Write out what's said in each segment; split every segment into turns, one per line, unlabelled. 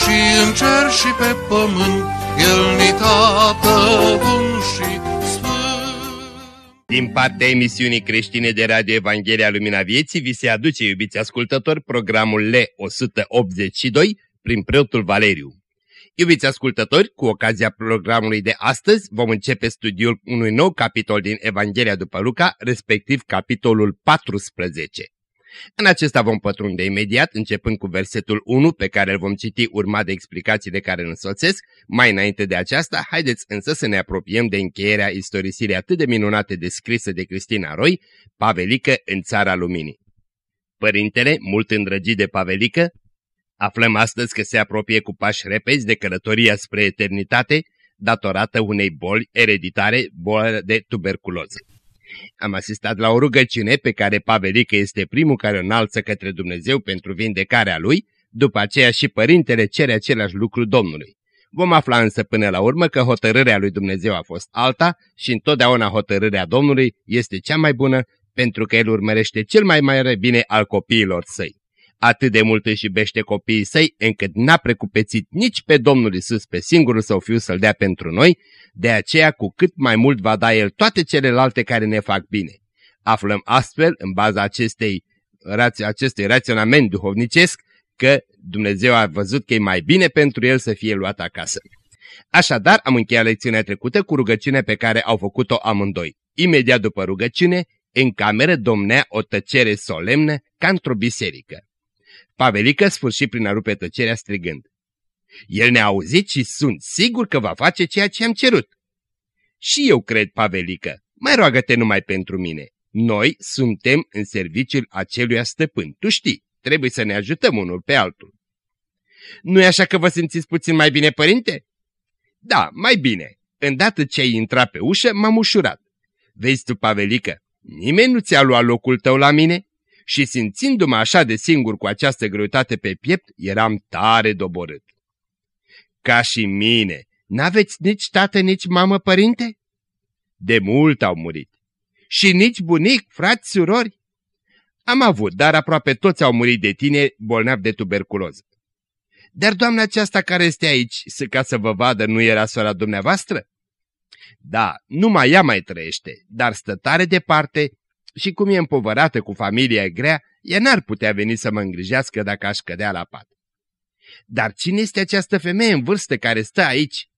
și în cer și pe pământ, El ni tată bun și
din partea emisiunii creștine de Radio Evanghelia Lumina Vieții vi se aduce, iubiți ascultători, programul L182 prin preotul Valeriu. Iubiți ascultători, cu ocazia programului de astăzi vom începe studiul unui nou capitol din Evanghelia după Luca, respectiv capitolul 14. În acesta vom pătrunde imediat, începând cu versetul 1, pe care îl vom citi urmat de explicațiile care îl însoțesc. Mai înainte de aceasta, haideți însă să ne apropiem de încheierea istorisirii atât de minunate descrisă de Cristina Roy, Pavelică în Țara Luminii. Părintele, mult îndrăgit de Pavelică, aflăm astăzi că se apropie cu pași repezi de călătoria spre eternitate, datorată unei boli ereditare, boală de tuberculoză. Am asistat la o rugăciune pe care Pavelică este primul care o înalță către Dumnezeu pentru vindecarea lui, după aceea și părintele cere același lucru Domnului. Vom afla însă până la urmă că hotărârea lui Dumnezeu a fost alta și întotdeauna hotărârea Domnului este cea mai bună pentru că El urmărește cel mai mare bine al copiilor săi. Atât de mult își iubește copiii săi încât n-a precupețit nici pe Domnul Isus pe singurul său fiu să-l dea pentru noi, de aceea cu cât mai mult va da El toate celelalte care ne fac bine. Aflăm astfel, în baza acestei, acestui raționament duhovnicesc, că Dumnezeu a văzut că e mai bine pentru el să fie luat acasă. Așadar, am încheiat lecțiunea trecută cu rugăciunea pe care au făcut-o amândoi. Imediat după rugăciune, în cameră domnea o tăcere solemnă ca într-o biserică. Pavelică sfârși prin a rupe tăcerea strigând. El ne-a auzit și sunt sigur că va face ceea ce am cerut. Și eu cred, Pavelică, mai roagă-te numai pentru mine. Noi suntem în serviciul acelui stăpân, tu știi, trebuie să ne ajutăm unul pe altul. Nu-i așa că vă simțiți puțin mai bine, părinte? Da, mai bine. Îndată ce ai intrat pe ușă, m-am ușurat. Vezi tu, Pavelică, nimeni nu ți-a luat locul tău la mine? Și simțindu-mă așa de singur cu această greutate pe piept, eram tare doborât. Ca și mine, n-aveți nici tată, nici mamă, părinte? De mult au murit. Și nici bunic, frați, surori? Am avut, dar aproape toți au murit de tine bolnavi de tuberculoză. Dar doamna aceasta care este aici, ca să vă vadă, nu era sora dumneavoastră? Da, numai ea mai trăiește, dar stă tare departe și cum e împovărată cu familia grea, ea n-ar putea veni să mă îngrijească dacă aș cădea la pat. Dar cine este această femeie în vârstă care stă aici?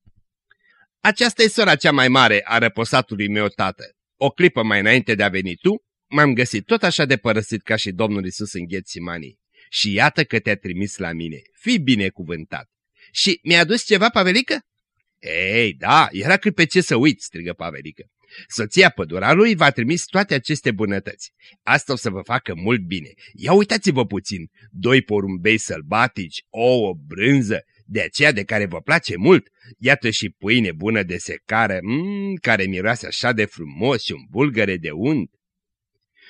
Aceasta e sora cea mai mare a răposatului meu tată. O clipă mai înainte de a veni tu, m-am găsit tot așa de părăsit ca și Domnul Isus în Ghețimanii. Și iată că te-a trimis la mine. Fii binecuvântat. Și mi-a adus ceva, Pavelică? Ei, da, era cât pe ce să uit, strigă Pavelică. Soția pădurarului v-a trimis toate aceste bunătăți. Asta o să vă facă mult bine. Ia uitați-vă puțin. Doi porumbei sălbatici, ouă, brânză, de aceea de care vă place mult. Iată și pâine bună de secară, mm, care miroase așa de frumos și un bulgăre de unt.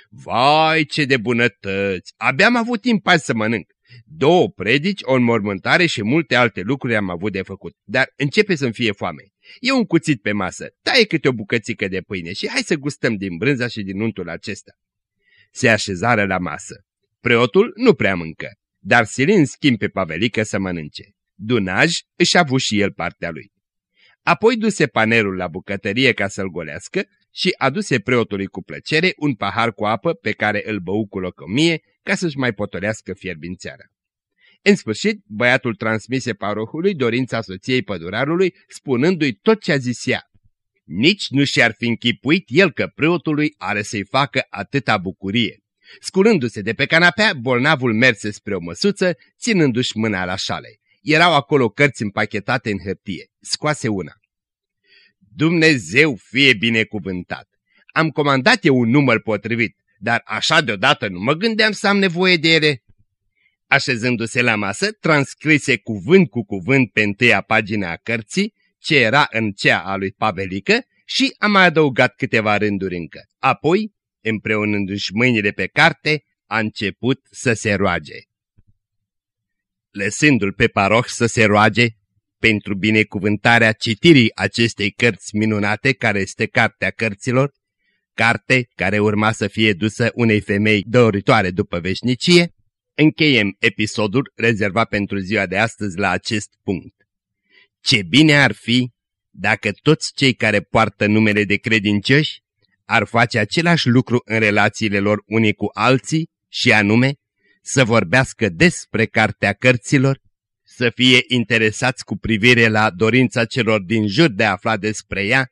Vai, ce de bunătăți! Abia am avut timp azi să mănânc. Două predici, o înmormântare și multe alte lucruri am avut de făcut, dar începe să-mi fie foame. E un cuțit pe masă, taie câte o bucățică de pâine și hai să gustăm din brânza și din untul acesta. Se așezară la masă. Preotul nu prea mâncă, dar Silin schimb pe Pavelică să mănânce. Dunaj își a avut și el partea lui. Apoi duse panerul la bucătărie ca să-l golească și aduse preotului cu plăcere un pahar cu apă pe care îl bău cu locomie ca să-și mai potolească fierbințeara. În sfârșit, băiatul transmise parohului dorința soției pădurarului, spunându-i tot ce a zis ea. Nici nu și-ar fi închipuit el că preotului are să-i facă atâta bucurie. Sculându-se de pe canapea, bolnavul merse spre o măsuță, ținându-și mâna la șale. Erau acolo cărți împachetate în hârtie. Scoase una. Dumnezeu fie binecuvântat! Am comandat eu un număr potrivit, dar așa deodată nu mă gândeam să am nevoie de ele. Așezându-se la masă, transcrise cuvânt cu cuvânt pe întâia pagina a cărții, ce era în cea a lui Pavelică și a mai adăugat câteva rânduri încă. Apoi, împreunându-și mâinile pe carte, a început să se roage. Lăsându-l pe paroh să se roage pentru binecuvântarea citirii acestei cărți minunate, care este Cartea Cărților, carte care urma să fie dusă unei femei doritoare după veșnicie, încheiem episodul rezervat pentru ziua de astăzi la acest punct. Ce bine ar fi dacă toți cei care poartă numele de credincioși ar face același lucru în relațiile lor unii cu alții și anume să vorbească despre cartea cărților, să fie interesați cu privire la dorința celor din jur de a afla despre ea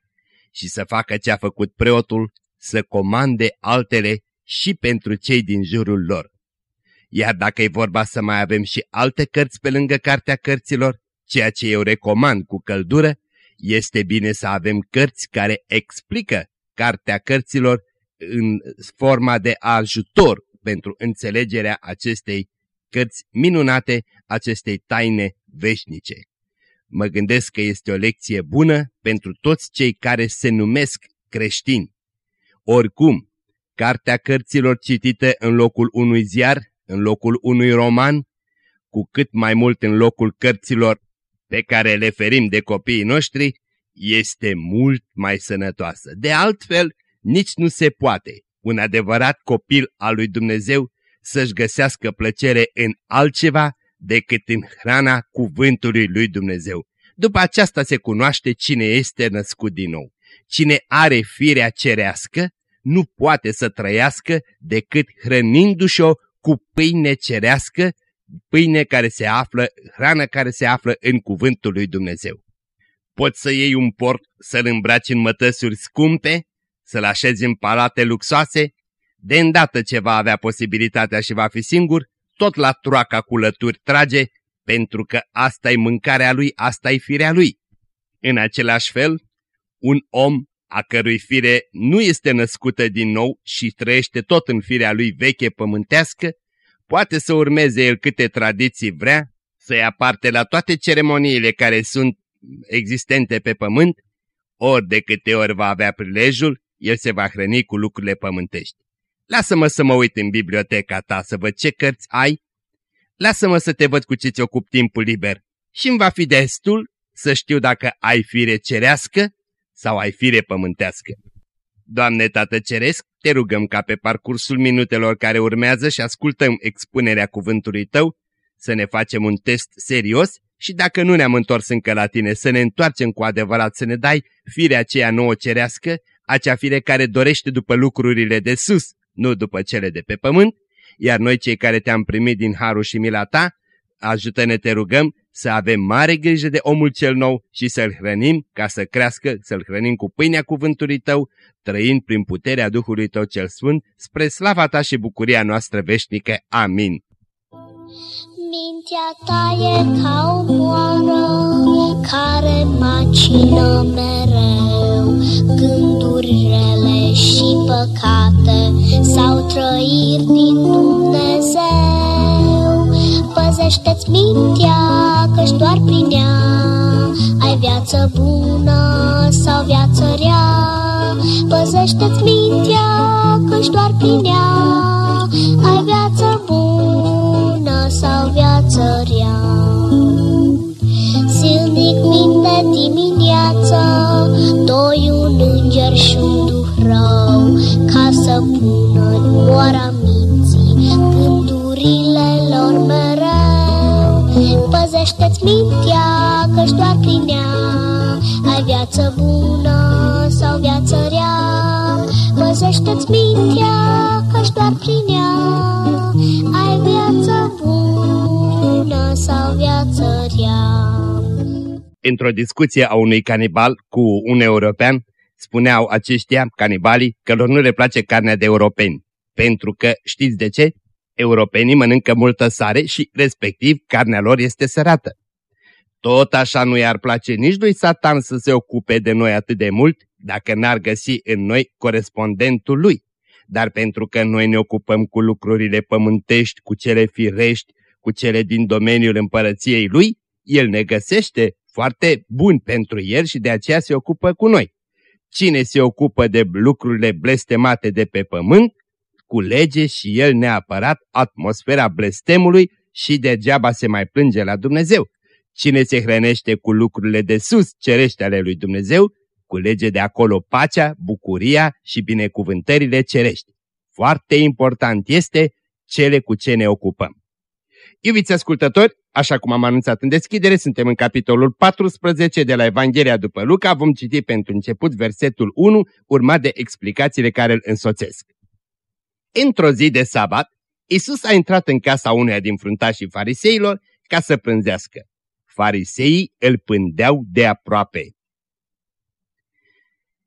și să facă ce a făcut preotul, să comande altele și pentru cei din jurul lor. Iar dacă e vorba să mai avem și alte cărți pe lângă cartea cărților, ceea ce eu recomand cu căldură, este bine să avem cărți care explică cartea cărților în forma de ajutor pentru înțelegerea acestei cărți minunate, acestei taine veșnice. Mă gândesc că este o lecție bună pentru toți cei care se numesc creștini. Oricum, cartea cărților citită în locul unui ziar, în locul unui roman, cu cât mai mult în locul cărților pe care le ferim de copiii noștri, este mult mai sănătoasă. De altfel, nici nu se poate un adevărat copil al lui Dumnezeu să-și găsească plăcere în altceva decât în hrana cuvântului lui Dumnezeu. După aceasta se cunoaște cine este născut din nou. Cine are firea cerească nu poate să trăiască decât hrănindu-și-o cu pâine cerească, pâine care se află, hrană care se află în cuvântul lui Dumnezeu. Poți să iei un port, să-l îmbraci în mătăsuri scumpe, să-l așezi în palate luxoase, de îndată ce va avea posibilitatea și va fi singur, tot la troaca cu lături trage, pentru că asta e mâncarea lui, asta e firea lui. În același fel, un om a cărui fire nu este născută din nou și trăiește tot în firea lui veche pământească, poate să urmeze el câte tradiții vrea, să ia parte la toate ceremoniile care sunt existente pe pământ, ori de câte ori va avea prilejul, el se va hrăni cu lucrurile pământești. Lasă-mă să mă uit în biblioteca ta să văd ce cărți ai, lasă-mă să te văd cu ce ți ocup timpul liber. Și îmi va fi destul să știu dacă ai fire cerească sau ai fire pământească. Doamne Tată Ceresc, te rugăm ca pe parcursul minutelor care urmează și ascultăm expunerea cuvântului Tău, să ne facem un test serios și dacă nu ne-am întors încă la Tine, să ne întoarcem cu adevărat, să ne dai firea aceea nouă cerească, acea fire care dorește după lucrurile de sus, nu după cele de pe pământ, iar noi cei care te-am primit din harul și mila ta, ajută-ne te rugăm să avem mare grijă de omul cel nou și să-l hrănim ca să crească, să-l hrănim cu pâinea cuvântului tău, trăind prin puterea Duhului tău cel sfânt, spre slava ta și bucuria noastră veșnică. Amin.
Mintea ta e ca o moară care macină mereu Gânduri rele și păcate sau trăiri din Dumnezeu Păzește-ți mintea că-și doar prin ea Ai viață bună sau viață rea. Păzește-ți mintea că-și doar prin ea Ai viață bună sau viață rea. Zilnic minte dimineața Doi un înger și un duh rău Ca să pună în moara minții mereu Păzește-ți mintea că-și doar prin ea Ai viață bună sau viață rea Păzește-ți mintea că-și doar prin ea Ai viață bună sau viață rea
Într-o discuție a unui canibal cu un european, spuneau aceștia, canibalii, că lor nu le place carnea de europeni. Pentru că, știți de ce? Europenii mănâncă multă sare și, respectiv, carnea lor este sărată. Tot așa nu i-ar place nici lui Satan să se ocupe de noi atât de mult, dacă n-ar găsi în noi corespondentul lui. Dar pentru că noi ne ocupăm cu lucrurile pământești, cu cele firești, cu cele din domeniul împărăției lui, el ne găsește foarte bun pentru el și de aceea se ocupă cu noi. Cine se ocupă de lucrurile blestemate de pe pământ, culege și el neapărat atmosfera blestemului și degeaba se mai plânge la Dumnezeu. Cine se hrănește cu lucrurile de sus, cerește ale lui Dumnezeu, culege de acolo pacea, bucuria și binecuvântările cerești. Foarte important este cele cu ce ne ocupăm. Iubiți ascultători, așa cum am anunțat în deschidere, suntem în capitolul 14 de la Evanghelia după Luca. Vom citi pentru început versetul 1, urmat de explicațiile care îl însoțesc. Într-o zi de sabat, Isus a intrat în casa uneia din fruntașii fariseilor ca să prânzească. Fariseii îl pândeau de aproape.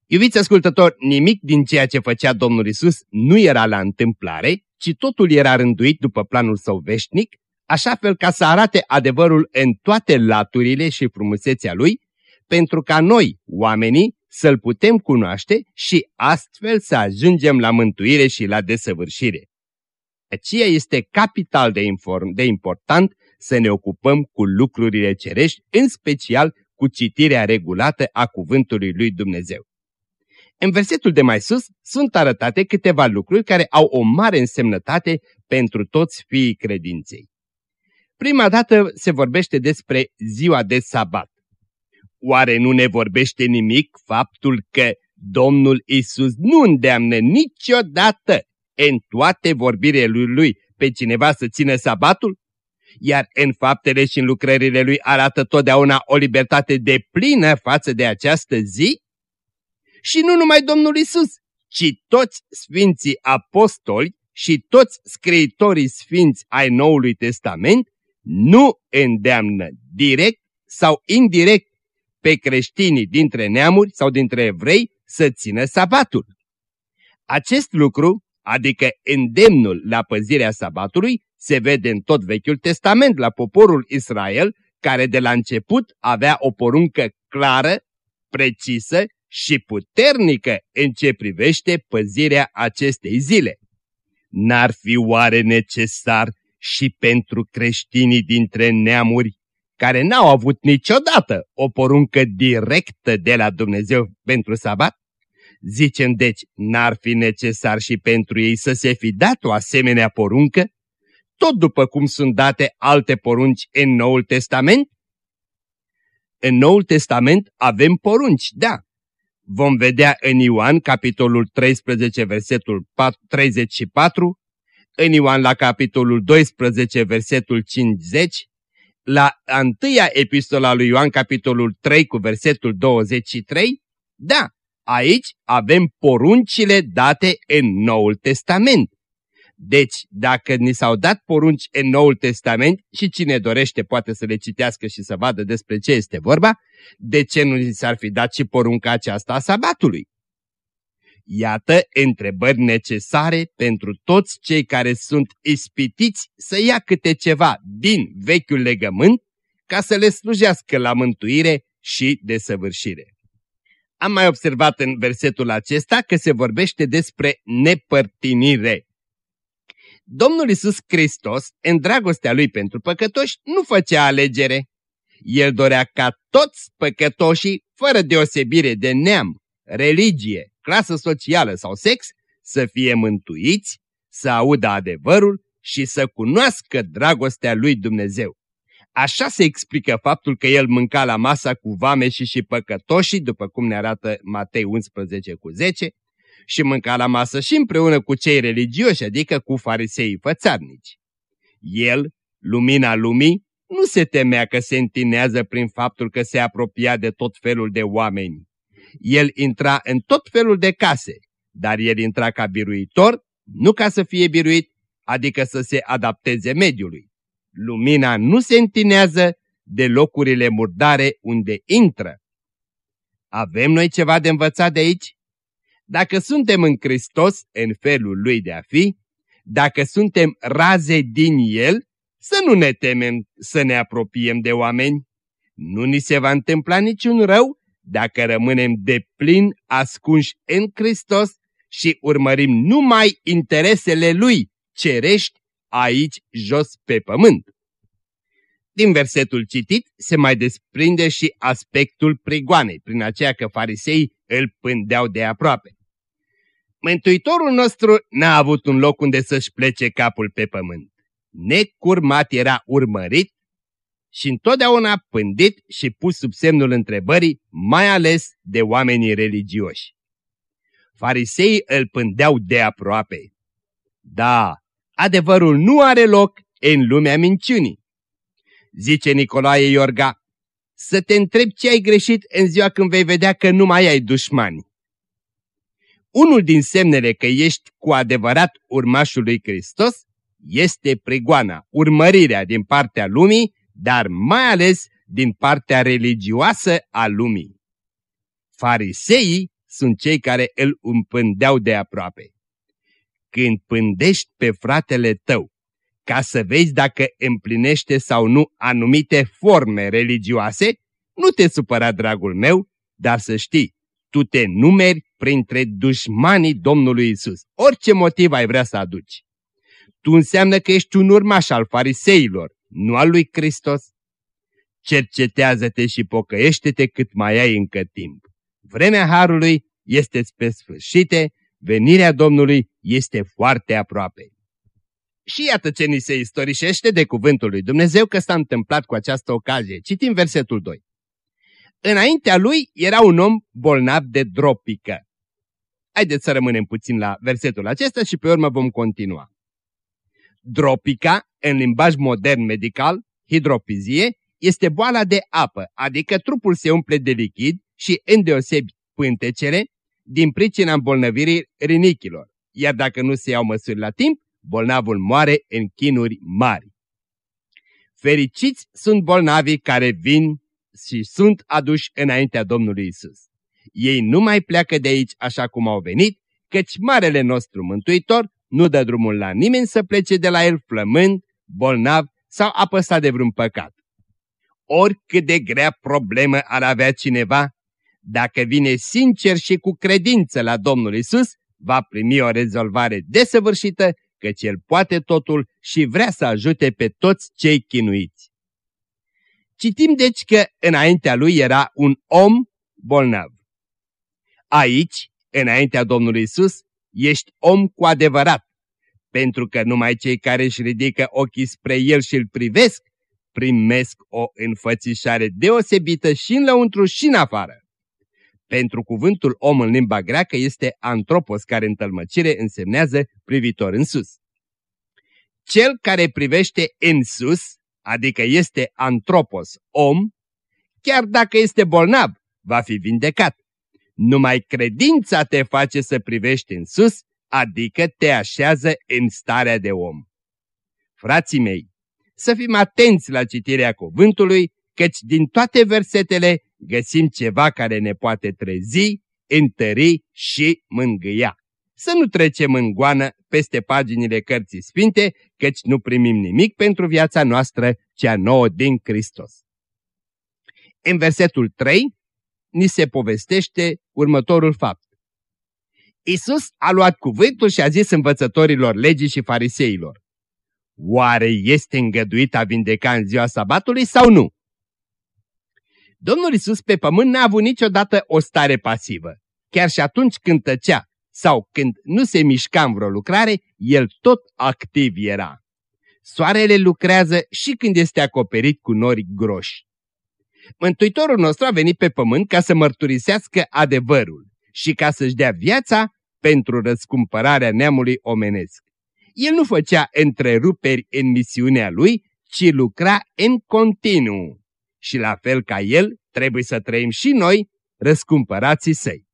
Iubiți ascultători, nimic din ceea ce făcea Domnul Isus nu era la întâmplare, ci totul era rânduit după planul său veșnic, așa fel ca să arate adevărul în toate laturile și frumusețea lui, pentru ca noi, oamenii, să-l putem cunoaște și astfel să ajungem la mântuire și la desăvârșire. Aceea este capital de, inform, de important să ne ocupăm cu lucrurile cerești, în special cu citirea regulată a cuvântului lui Dumnezeu. În versetul de mai sus sunt arătate câteva lucruri care au o mare însemnătate pentru toți fiii credinței. Prima dată se vorbește despre ziua de sabat. Oare nu ne vorbește nimic faptul că Domnul Isus nu îndeamnă niciodată în toate vorbirile lui, lui pe cineva să țină sabatul? Iar în faptele și în lucrările lui arată totdeauna o libertate de plină față de această zi? Și nu numai Domnul Isus, ci toți sfinții apostoli și toți scriitorii sfinți ai Noului Testament nu îndeamnă direct sau indirect pe creștinii dintre neamuri sau dintre evrei să țină sabatul. Acest lucru, adică îndemnul la păzirea sabatului, se vede în tot Vechiul Testament la poporul Israel, care de la început avea o poruncă clară, precisă și puternică în ce privește păzirea acestei zile. N-ar fi oare necesar și pentru creștinii dintre neamuri care n-au avut niciodată o poruncă directă de la Dumnezeu pentru sabat? Zicem deci, n-ar fi necesar și pentru ei să se fi dat o asemenea poruncă, tot după cum sunt date alte porunci în Noul Testament? În Noul Testament avem porunci, da. Vom vedea în Ioan, capitolul 13, versetul 34, în Ioan la capitolul 12, versetul 50, la întâia epistola lui Ioan, capitolul 3, cu versetul 23, da, aici avem poruncile date în Noul Testament. Deci, dacă ni s-au dat porunci în Noul Testament și cine dorește poate să le citească și să vadă despre ce este vorba, de ce nu ni s-ar fi dat și porunca aceasta a sabatului? Iată întrebări necesare pentru toți cei care sunt ispitiți să ia câte ceva din vechiul legământ ca să le slujească la mântuire și desăvârșire. Am mai observat în versetul acesta că se vorbește despre nepărtinire. Domnul Isus Hristos, în dragostea Lui pentru păcătoși, nu făcea alegere. El dorea ca toți păcătoșii, fără deosebire de neam, religie, clasă socială sau sex, să fie mântuiți, să audă adevărul și să cunoască dragostea lui Dumnezeu. Așa se explică faptul că el mânca la masa cu vame și și păcătoșii, după cum ne arată Matei 11 cu 10, și mânca la masă și împreună cu cei religioși, adică cu fariseii fățarnici. El, lumina lumii, nu se temea că se întinează prin faptul că se apropia de tot felul de oameni. El intra în tot felul de case, dar el intra ca biruitor, nu ca să fie biruit, adică să se adapteze mediului. Lumina nu se întinează de locurile murdare unde intră. Avem noi ceva de învățat de aici? Dacă suntem în Hristos, în felul Lui de a fi, dacă suntem raze din El, să nu ne temem să ne apropiem de oameni. Nu ni se va întâmpla niciun rău dacă rămânem de plin ascunși în Hristos și urmărim numai interesele Lui cerești aici jos pe pământ. Din versetul citit se mai desprinde și aspectul prigoanei, prin aceea că farisei îl pândeau de aproape. Mântuitorul nostru n-a avut un loc unde să-și plece capul pe pământ. Necurmat era urmărit și întotdeauna pândit și pus sub semnul întrebării, mai ales de oamenii religioși. Fariseii îl pândeau de aproape. Da, adevărul nu are loc în lumea minciunii. Zice Nicolae Iorga, să te întrebi ce ai greșit în ziua când vei vedea că nu mai ai dușmani. Unul din semnele că ești cu adevărat urmașul lui Hristos este prigoana, urmărirea din partea lumii, dar mai ales din partea religioasă a lumii. Fariseii sunt cei care îl împândeau de aproape. Când pândești pe fratele tău, ca să vezi dacă împlinește sau nu anumite forme religioase, nu te supăra, dragul meu, dar să știi, tu te numeri printre dușmanii Domnului Isus. Orice motiv ai vrea să aduci. Tu înseamnă că ești un urmaș al fariseilor, nu al lui Hristos. Cercetează-te și pocăiește-te cât mai ai încă timp. Vremea Harului este spre sfârșite, venirea Domnului este foarte aproape. Și iată ce ni se istorisește de cuvântul lui Dumnezeu că s-a întâmplat cu această ocazie. Citim versetul 2. Înaintea lui era un om bolnav de dropică. Haideți să rămânem puțin la versetul acesta și pe urmă vom continua. Dropica, în limbaj modern medical, hidropizie, este boala de apă, adică trupul se umple de lichid și îndeosebi pântecele din pricina îmbolnăvirii rinichilor, iar dacă nu se iau măsuri la timp, bolnavul moare în chinuri mari. Fericiți sunt bolnavii care vin și sunt aduși înaintea Domnului Isus. Ei nu mai pleacă de aici așa cum au venit, căci Marele nostru Mântuitor nu dă drumul la nimeni să plece de la el flămând, bolnav sau apăsat de vreun păcat. Oricât de grea problemă ar avea cineva, dacă vine sincer și cu credință la Domnul Isus, va primi o rezolvare desăvârșită, căci El poate totul și vrea să ajute pe toți cei chinuiți. Citim deci că înaintea lui era un om bolnav. Aici, înaintea Domnului Isus, ești om cu adevărat, pentru că numai cei care își ridică ochii spre El și îl privesc, primesc o înfățișare deosebită și în lăuntru și în afară. Pentru cuvântul om în limba greacă este antropos, care în tălmăcire însemnează privitor în sus. Cel care privește în sus, adică este antropos, om, chiar dacă este bolnav, va fi vindecat. Numai credința te face să privești în sus, adică te așează în starea de om. Frații mei, să fim atenți la citirea cuvântului, căci din toate versetele găsim ceva care ne poate trezi, întări și mângâia. Să nu trecem în goană peste paginile cărții sfinte, căci nu primim nimic pentru viața noastră, cea nouă din Hristos. În versetul 3 ni se povestește următorul fapt. Isus a luat cuvântul și a zis învățătorilor legii și fariseilor, Oare este îngăduit a vindeca în ziua sabatului sau nu? Domnul Isus pe pământ n-a avut niciodată o stare pasivă. Chiar și atunci când tăcea sau când nu se mișca în vreo lucrare, el tot activ era. Soarele lucrează și când este acoperit cu nori groși. Mântuitorul nostru a venit pe pământ ca să mărturisească adevărul și ca să-și dea viața pentru răscumpărarea neamului omenesc. El nu făcea întreruperi în misiunea lui, ci lucra în continuu. Și la fel ca el, trebuie să trăim și noi, răscumpărații săi.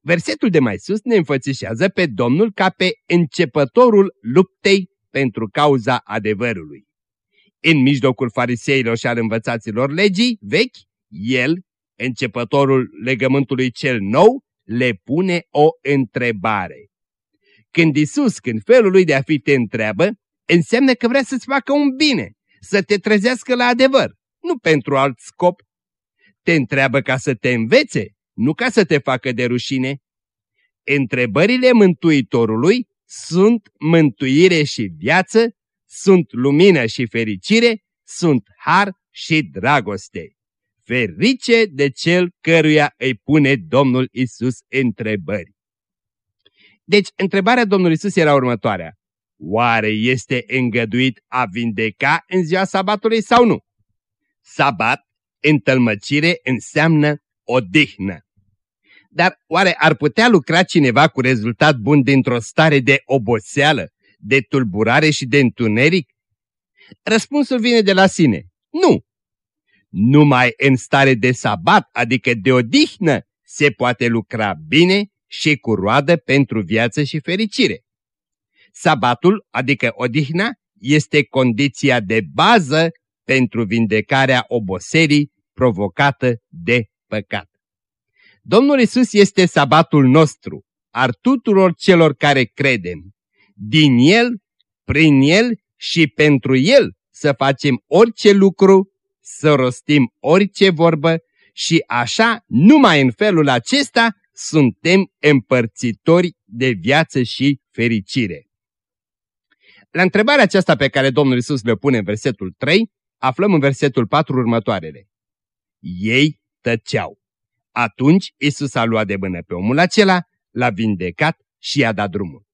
Versetul de mai sus ne înfățișează pe Domnul ca pe începătorul luptei pentru cauza adevărului. În mijlocul fariseilor și al învățaților legii vechi, el, începătorul legământului cel nou, le pune o întrebare. Când Isus, când felul lui de a fi te întreabă, înseamnă că vrea să-ți facă un bine, să te trezească la adevăr, nu pentru alt scop. Te întreabă ca să te învețe, nu ca să te facă de rușine. Întrebările Mântuitorului sunt mântuire și viață, sunt lumină și fericire, sunt har și dragoste. Ferice de cel căruia îi pune Domnul Isus întrebări. Deci, întrebarea Domnului Isus era următoarea. Oare este îngăduit a vindeca în ziua sabatului sau nu? Sabat, întâlmăcire, înseamnă odihnă. Dar oare ar putea lucra cineva cu rezultat bun dintr-o stare de oboseală, de tulburare și de întuneric? Răspunsul vine de la sine. Nu. Numai în stare de sabat, adică de odihnă, se poate lucra bine și cu roadă pentru viață și fericire. Sabatul, adică odihna, este condiția de bază pentru vindecarea oboserii provocată de păcat. Domnul Isus este sabatul nostru, ar tuturor celor care credem. Din El, prin El și pentru El să facem orice lucru, să rostim orice vorbă și așa, numai în felul acesta, suntem împărțitori de viață și fericire. La întrebarea aceasta pe care Domnul Isus le pune în versetul 3, aflăm în versetul 4 următoarele. Ei tăceau. Atunci Isus a luat de mână pe omul acela, l-a vindecat și i-a dat drumul.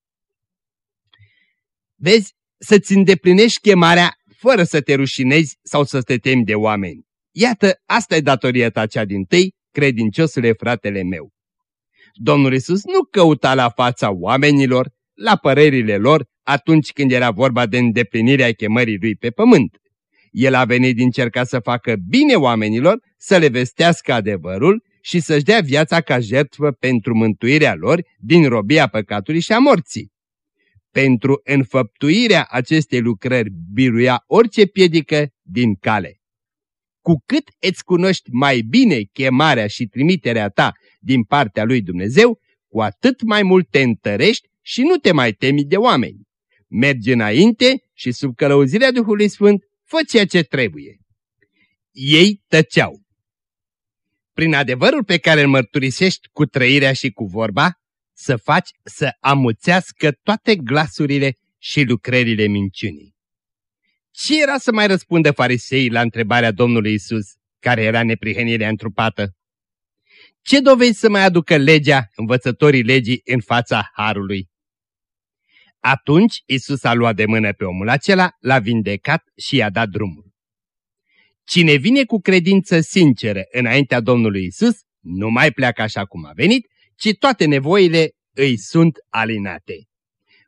Vezi, să-ți îndeplinești chemarea fără să te rușinezi sau să te temi de oameni. Iată, asta e datoria ta cea din tâi, credinciosule fratele meu. Domnul Isus nu căuta la fața oamenilor, la părerile lor, atunci când era vorba de îndeplinirea chemării lui pe pământ. El a venit din cerca să facă bine oamenilor, să le vestească adevărul și să-și dea viața ca jertfă pentru mântuirea lor din robia păcatului și a morții. Pentru înfăptuirea acestei lucrări biruia orice piedică din cale. Cu cât îți cunoști mai bine chemarea și trimiterea ta din partea lui Dumnezeu, cu atât mai mult te întărești și nu te mai temi de oameni. Mergi înainte și sub călăuzirea Duhului Sfânt fă ceea ce trebuie. Ei tăceau. Prin adevărul pe care îl mărturisești cu trăirea și cu vorba, să faci să amuțească toate glasurile și lucrările minciunii. Ce era să mai răspundă fariseii la întrebarea Domnului Isus, care era neprihănirea întrupată? Ce dovezi să mai aducă legea, învățătorii legii, în fața Harului? Atunci Isus a luat de mână pe omul acela, l-a vindecat și i-a dat drumul. Cine vine cu credință sinceră înaintea Domnului Isus, nu mai pleacă așa cum a venit, ci toate nevoile îi sunt alinate.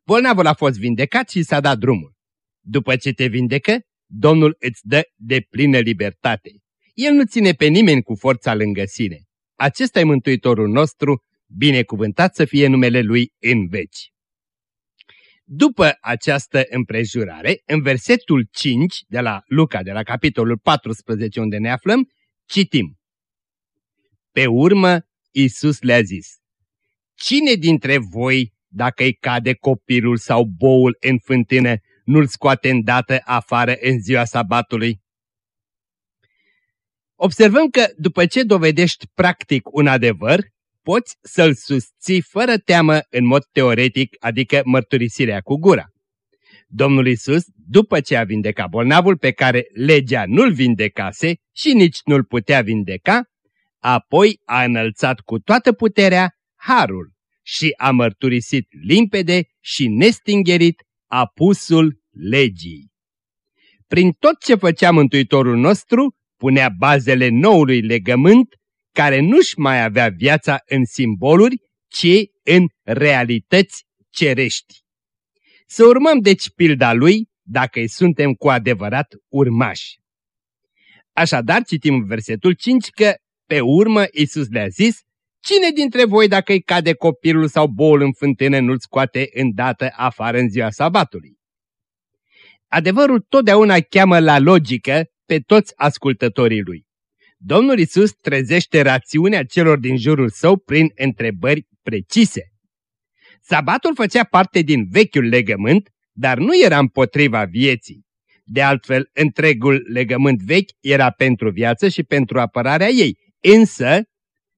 Bolnavul a fost vindecat și s-a dat drumul. După ce te vindecă, Domnul îți dă de plină libertate. El nu ține pe nimeni cu forța lângă sine. Acesta e Mântuitorul nostru, binecuvântat să fie numele Lui în veci. După această împrejurare, în versetul 5 de la Luca, de la capitolul 14 unde ne aflăm, citim. Pe urmă, Iisus le-a zis, Cine dintre voi, dacă îi cade copilul sau boul în fântână, nu-l scoate îndată afară în ziua sabatului? Observăm că după ce dovedești practic un adevăr, poți să-l susții fără teamă în mod teoretic, adică mărturisirea cu gura. Domnul Isus, după ce a vindecat bolnavul pe care legea nu-l vindecase și nici nu-l putea vindeca, apoi a înălțat cu toată puterea harul și a mărturisit limpede și nestingerit apusul legii. Prin tot ce făcea Mântuitorul nostru, punea bazele noului legământ care nu-și mai avea viața în simboluri, ci în realități cerești. Să urmăm deci pilda lui dacă îi suntem cu adevărat urmași. Așadar citim în versetul 5 că pe urmă Iisus le-a zis, Cine dintre voi dacă îi cade copilul sau boul în fântână nu-l scoate îndată afară în ziua sabatului? Adevărul totdeauna cheamă la logică pe toți ascultătorii lui. Domnul Isus trezește rațiunea celor din jurul său prin întrebări precise. Sabatul făcea parte din vechiul legământ, dar nu era împotriva vieții. De altfel, întregul legământ vechi era pentru viață și pentru apărarea ei, însă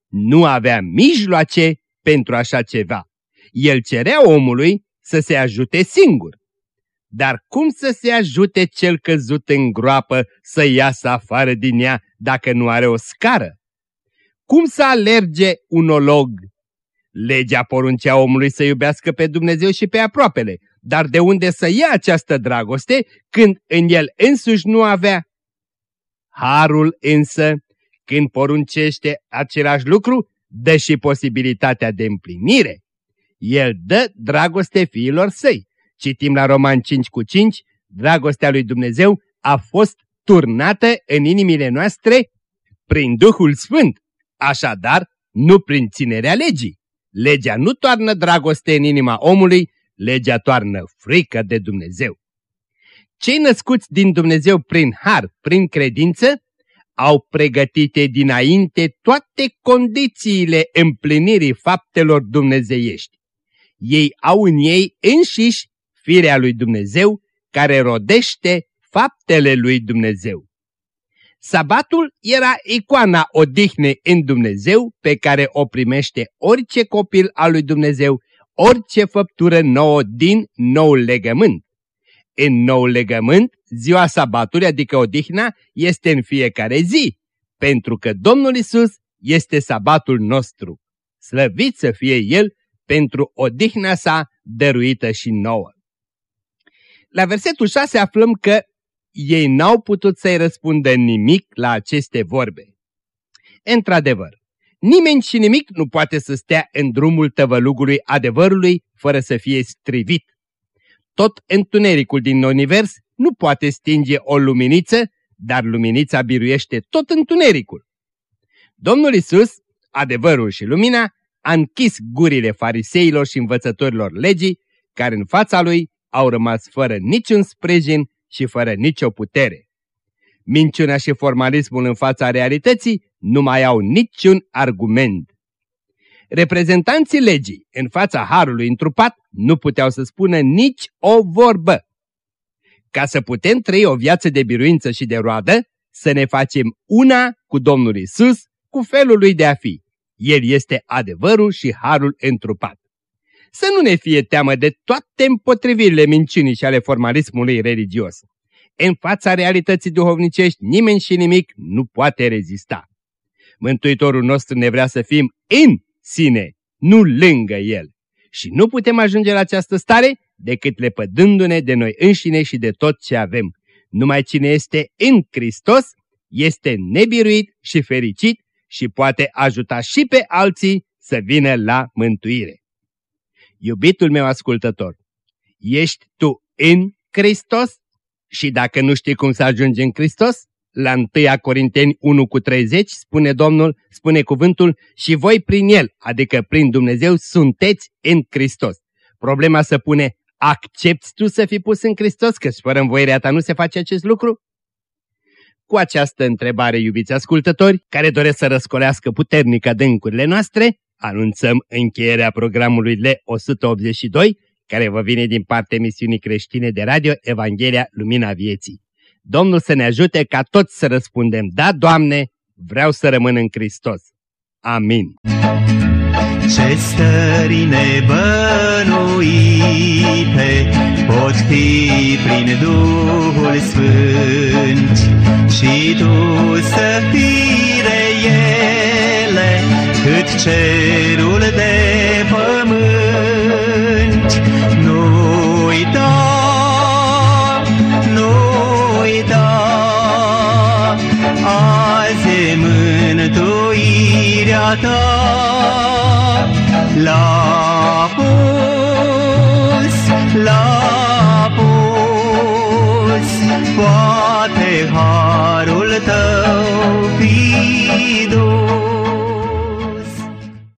nu avea mijloace pentru așa ceva. El cerea omului să se ajute singur. Dar cum să se ajute cel căzut în groapă să iasă afară din ea dacă nu are o scară? Cum să alerge un olog? Legea poruncea omului să iubească pe Dumnezeu și pe aproapele, dar de unde să ia această dragoste când în el însuși nu avea? Harul însă, când poruncește același lucru, dă și posibilitatea de împlinire. El dă dragoste fiilor săi. Citim la Roman 5 cu 5, dragostea lui Dumnezeu a fost turnată în inimile noastre prin Duhul Sfânt, așadar nu prin ținerea legii. Legea nu toarnă dragoste în inima omului, legea toarnă frică de Dumnezeu. Cei născuți din Dumnezeu prin har, prin credință, au pregătite dinainte toate condițiile împlinirii faptelor dumnezeiești. Ei au în ei înșiși firea lui Dumnezeu care rodește faptele lui Dumnezeu. Sabatul era icoana odihnei în Dumnezeu pe care o primește orice copil al lui Dumnezeu, orice făptură nouă din noul legământ. În noul legământ, ziua sabatului, adică odihna, este în fiecare zi, pentru că Domnul Isus este sabatul nostru. Slăvit să fie El pentru odihna sa dăruită și nouă. La versetul 6 aflăm că ei n-au putut să-i răspundă nimic la aceste vorbe. Într-adevăr, nimeni și nimic nu poate să stea în drumul tăvălugului adevărului fără să fie strivit. Tot întunericul din univers nu poate stinge o luminiță, dar luminița biruiește tot întunericul. Domnul Isus, adevărul și lumina, a închis gurile fariseilor și învățătorilor legii, care în fața lui au rămas fără niciun sprijin și fără nicio putere. Minciuna și formalismul în fața realității nu mai au niciun argument. Reprezentanții legii în fața Harului întrupat nu puteau să spună nici o vorbă. Ca să putem trăi o viață de biruință și de roadă, să ne facem una cu Domnul Isus, cu felul lui de a fi. El este adevărul și Harul întrupat. Să nu ne fie teamă de toate împotrivirile minciunii și ale formalismului religios. În fața realității duhovnicești nimeni și nimic nu poate rezista. Mântuitorul nostru ne vrea să fim în sine, nu lângă El. Și nu putem ajunge la această stare decât lepădându-ne de noi înșine și de tot ce avem. Numai cine este în Hristos este nebiruit și fericit și poate ajuta și pe alții să vină la mântuire. Iubitul meu ascultător, ești tu în Hristos? Și dacă nu știi cum să ajungi în Hristos, la 1 Corinteni 1 cu 30 spune Domnul, spune cuvântul, și voi prin El, adică prin Dumnezeu, sunteți în Hristos. Problema se pune, accepti tu să fii pus în Hristos, că fără învoirea ta nu se face acest lucru? Cu această întrebare, iubiți ascultători, care doresc să răscolească puternic adâncurile noastre, anunțăm încheierea programului L182, care vă vine din partea emisiunii creștine de radio Evanghelia Lumina Vieții. Domnul să ne ajute ca toți să răspundem, da, Doamne, vreau să rămân în Hristos. Amin.
Ce stări nebănuite pot fi prin Duhul Sfânt și Tu să fii de ele cât cerul de pământ. Nu uita, nu uita, azi e mântuirea ta. La pus, la pus, poate harul tău fi dus.